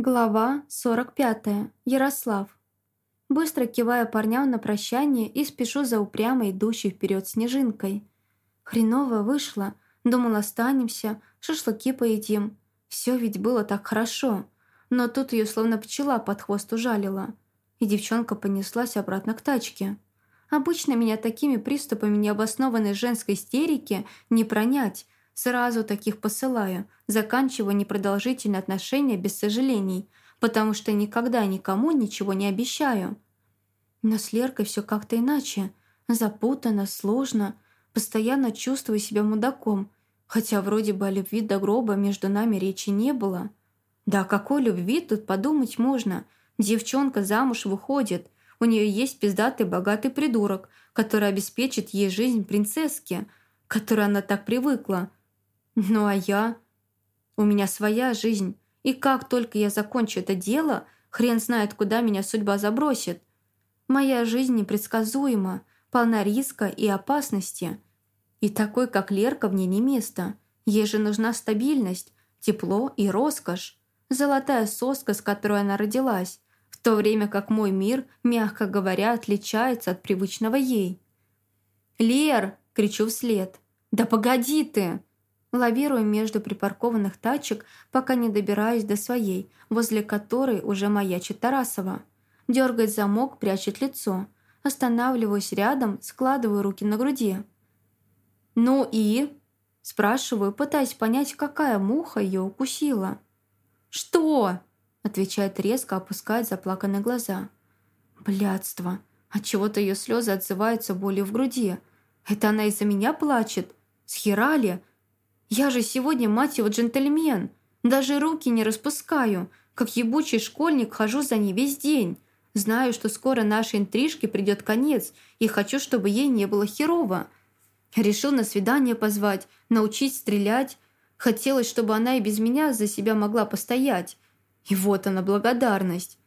Глава 45. Ярослав. Быстро киваю парням на прощание и спешу за упрямо идущей вперед снежинкой. Хреново вышло. Думал, останемся, шашлыки поедим. Все ведь было так хорошо. Но тут ее словно пчела под хвост ужалила. И девчонка понеслась обратно к тачке. Обычно меня такими приступами необоснованной женской истерики не пронять – Сразу таких посылаю, заканчиваю непродолжительные отношения без сожалений, потому что никогда никому ничего не обещаю. Но с Леркой все как-то иначе. Запутанно, сложно. Постоянно чувствую себя мудаком, хотя вроде бы о любви до гроба между нами речи не было. Да какой любви тут подумать можно? Девчонка замуж выходит. У нее есть пиздатый богатый придурок, который обеспечит ей жизнь принцесски, к которой она так привыкла – ну а я? У меня своя жизнь, и как только я закончу это дело, хрен знает, куда меня судьба забросит. Моя жизнь непредсказуема, полна риска и опасности. И такой, как Лерка, в ней не место. Ей же нужна стабильность, тепло и роскошь. Золотая соска, с которой она родилась, в то время как мой мир, мягко говоря, отличается от привычного ей. «Лер!» – кричу вслед. «Да погоди ты!» Лавирую между припаркованных тачек, пока не добираюсь до своей, возле которой уже маячит Тарасова. Дергает замок, прячет лицо. Останавливаюсь рядом, складываю руки на груди. «Ну и?» – спрашиваю, пытаясь понять, какая муха ее укусила. «Что?» – отвечает резко, опускает заплаканные глаза. «Блядство! Отчего-то ее слезы отзываются болью в груди. Это она из-за меня плачет? Схерали? Я же сегодня, мать его, джентльмен. Даже руки не распускаю. Как ебучий школьник хожу за ней весь день. Знаю, что скоро нашей интрижке придет конец, и хочу, чтобы ей не было херово. Решил на свидание позвать, научить стрелять. Хотелось, чтобы она и без меня за себя могла постоять. И вот она, благодарность.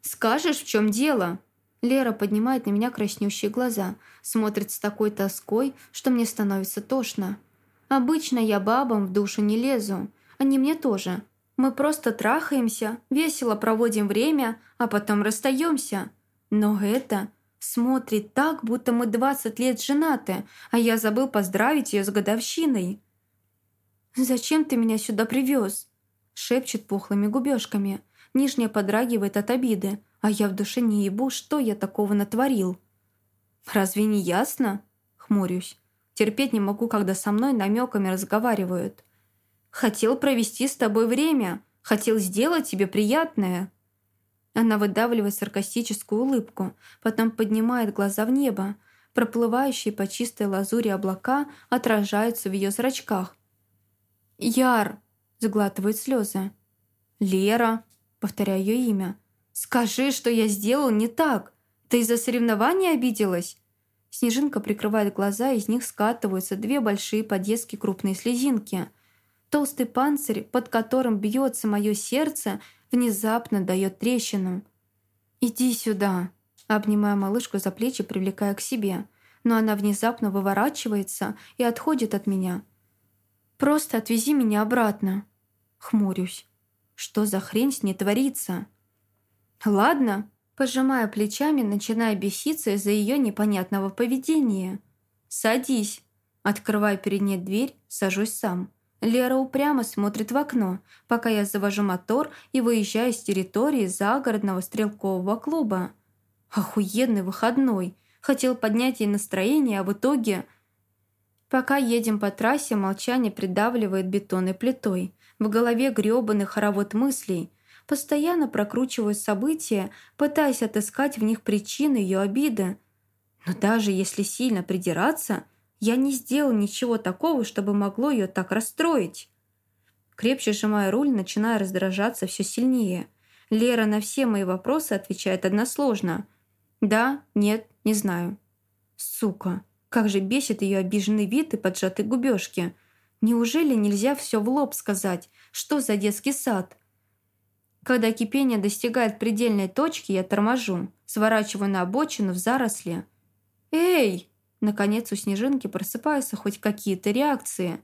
«Скажешь, в чем дело?» Лера поднимает на меня краснющие глаза, смотрит с такой тоской, что мне становится тошно. Обычно я бабам в душу не лезу. Они мне тоже. Мы просто трахаемся, весело проводим время, а потом расстаемся. Но это смотрит так, будто мы 20 лет женаты, а я забыл поздравить ее с годовщиной. «Зачем ты меня сюда привез?» шепчет пухлыми губежками. Нижняя подрагивает от обиды, а я в душе не ебу, что я такого натворил. «Разве не ясно?» Хмурюсь. Терпеть не могу, когда со мной намеками разговаривают. Хотел провести с тобой время. Хотел сделать тебе приятное». Она выдавливает саркастическую улыбку, потом поднимает глаза в небо. Проплывающие по чистой лазури облака отражаются в ее зрачках. «Яр!» – заглатывает слезы. «Лера!» – повторяю ее имя. «Скажи, что я сделал не так! Ты из-за соревнования обиделась?» Снежинка прикрывает глаза, из них скатываются две большие по-детски крупные слезинки. Толстый панцирь, под которым бьется мое сердце, внезапно дает трещину. «Иди сюда!» Обнимая малышку за плечи, привлекая к себе. Но она внезапно выворачивается и отходит от меня. «Просто отвези меня обратно!» Хмурюсь. «Что за хрень с ней творится?» «Ладно!» Пожимая плечами, начиная беситься из-за ее непонятного поведения. «Садись!» Открываю перед ней дверь, сажусь сам. Лера упрямо смотрит в окно, пока я завожу мотор и выезжаю с территории загородного стрелкового клуба. Охуенный выходной. Хотел поднять ей настроение, а в итоге... Пока едем по трассе, молчание придавливает бетонной плитой. В голове грёбаный хоровод мыслей – постоянно прокручиваю события, пытаясь отыскать в них причины ее обиды. Но даже если сильно придираться, я не сделал ничего такого, чтобы могло ее так расстроить. Крепче сжимая руль, начиная раздражаться все сильнее. Лера на все мои вопросы отвечает односложно. «Да, нет, не знаю». Сука, как же бесит ее обиженный вид и поджатые губежки. Неужели нельзя все в лоб сказать? Что за детский сад? Когда кипение достигает предельной точки, я торможу, сворачиваю на обочину в заросли. «Эй!» Наконец у Снежинки просыпаются хоть какие-то реакции.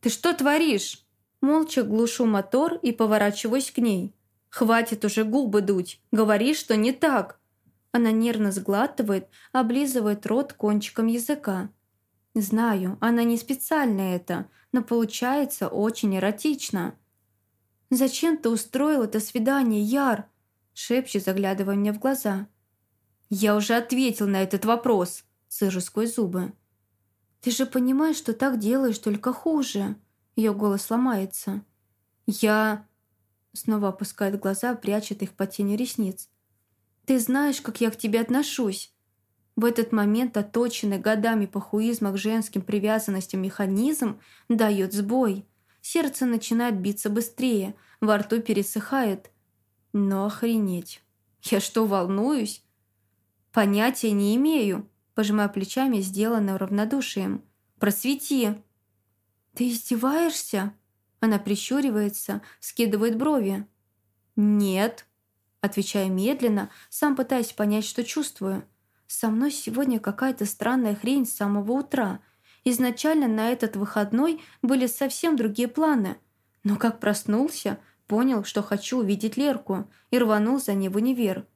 «Ты что творишь?» Молча глушу мотор и поворачиваюсь к ней. Хватит уже губы дуть. Говори, что не так. Она нервно сглатывает, облизывает рот кончиком языка. Знаю, она не специально это, но получается очень эротично. «Зачем ты устроил это свидание, Яр?» шепчет, заглядывая мне в глаза. «Я уже ответил на этот вопрос», сыжу сквозь зубы. «Ты же понимаешь, что так делаешь только хуже». Ее голос ломается. «Я...» Снова опускает глаза, прячет их под тенью ресниц. «Ты знаешь, как я к тебе отношусь». В этот момент оточенный годами похуизма к женским привязанностям механизм дает сбой. Сердце начинает биться быстрее, во рту пересыхает. Но охренеть. Я что, волнуюсь? Понятия не имею, пожимая плечами, сделанным равнодушием. Просвети. Ты издеваешься? Она прищуривается, скидывает брови. «Нет», — отвечаю медленно, сам пытаясь понять, что чувствую. «Со мной сегодня какая-то странная хрень с самого утра. Изначально на этот выходной были совсем другие планы. Но как проснулся, понял, что хочу увидеть Лерку и рванул за ней в универ.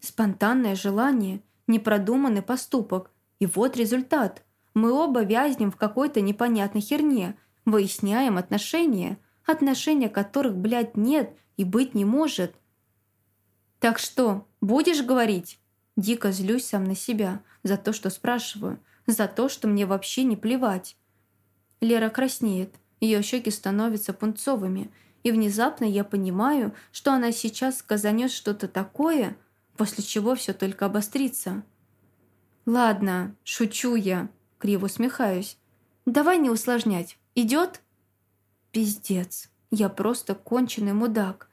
Спонтанное желание, непродуманный поступок. И вот результат. Мы оба вязнем в какой-то непонятной херне — Выясняем отношения, отношения которых, блядь, нет и быть не может. «Так что, будешь говорить?» Дико злюсь сам на себя за то, что спрашиваю, за то, что мне вообще не плевать. Лера краснеет, ее щеки становятся пунцовыми, и внезапно я понимаю, что она сейчас сказанет что-то такое, после чего все только обострится. «Ладно, шучу я», — криво усмехаюсь. «Давай не усложнять. Идет? Пиздец. Я просто конченый мудак.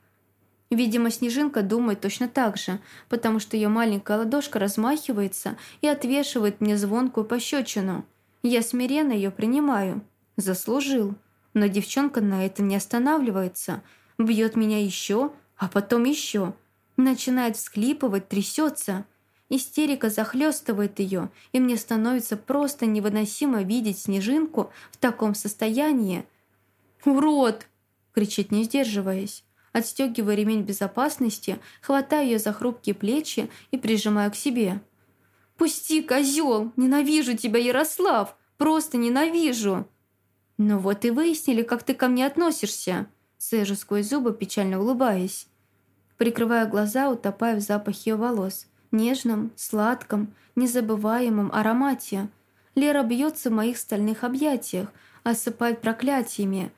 Видимо, Снежинка думает точно так же, потому что ее маленькая ладошка размахивается и отвешивает мне звонкую пощечину. Я смиренно ее принимаю. Заслужил. Но девчонка на этом не останавливается. Бьет меня еще, а потом еще. Начинает всхлипывать, трясется. Истерика захлестывает ее, и мне становится просто невыносимо видеть снежинку в таком состоянии. «Урод!» – кричит, не сдерживаясь. Отстегиваю ремень безопасности, хватаю ее за хрупкие плечи и прижимаю к себе. «Пусти, козел! Ненавижу тебя, Ярослав! Просто ненавижу!» «Ну вот и выяснили, как ты ко мне относишься!» Сажу сквозь зубы, печально улыбаясь. Прикрываю глаза, утопая в запахе ее волос нежном, сладком, незабываемом аромате. Лера бьется в моих стальных объятиях, осыпает проклятиями.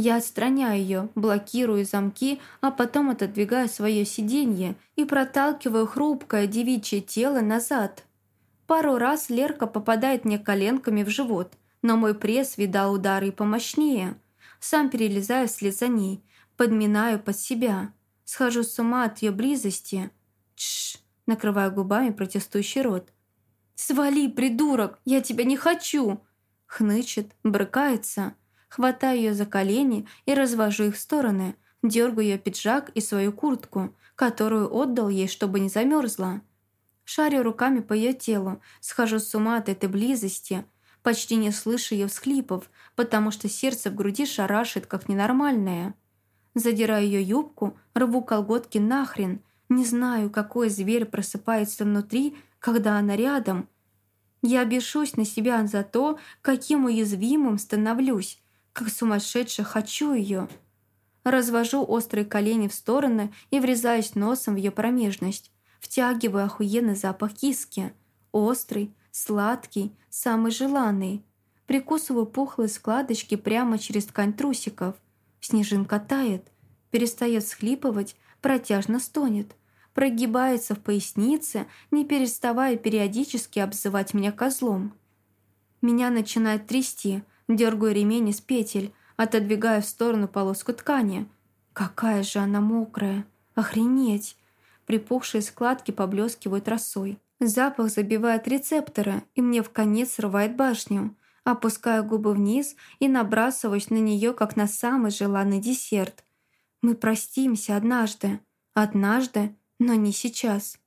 Я отстраняю ее, блокирую замки, а потом отодвигаю свое сиденье и проталкиваю хрупкое девичье тело назад. Пару раз Лерка попадает мне коленками в живот, но мой пресс видал удары помощнее. Сам перелезаю вслед за ней, подминаю под себя. Схожу с ума от ее близости. Тш, накрывая губами протестующий рот. «Свали, придурок! Я тебя не хочу!» Хнычет, брыкается. Хватаю ее за колени и развожу их в стороны. Дергаю ее пиджак и свою куртку, которую отдал ей, чтобы не замерзла. Шарю руками по ее телу, схожу с ума от этой близости, почти не слышу ее всхлипов, потому что сердце в груди шарашит, как ненормальное. Задираю ее юбку, рву колготки нахрен, не знаю, какой зверь просыпается внутри, когда она рядом. Я бешусь на себя за то, каким уязвимым становлюсь, как сумасшедше хочу ее. Развожу острые колени в стороны и врезаюсь носом в ее промежность. Втягиваю охуенный запах киски. Острый, сладкий, самый желанный. Прикусываю пухлые складочки прямо через ткань трусиков. Снежинка тает, перестает схлипывать, протяжно стонет прогибается в пояснице, не переставая периодически обзывать меня козлом. Меня начинает трясти, дергаю ремень из петель, отодвигая в сторону полоску ткани. Какая же она мокрая! Охренеть! Припухшие складки поблескивают росой. Запах забивает рецепторы, и мне в конец срывает башню. Опускаю губы вниз и набрасываюсь на нее, как на самый желанный десерт. Мы простимся однажды. Однажды но не сейчас.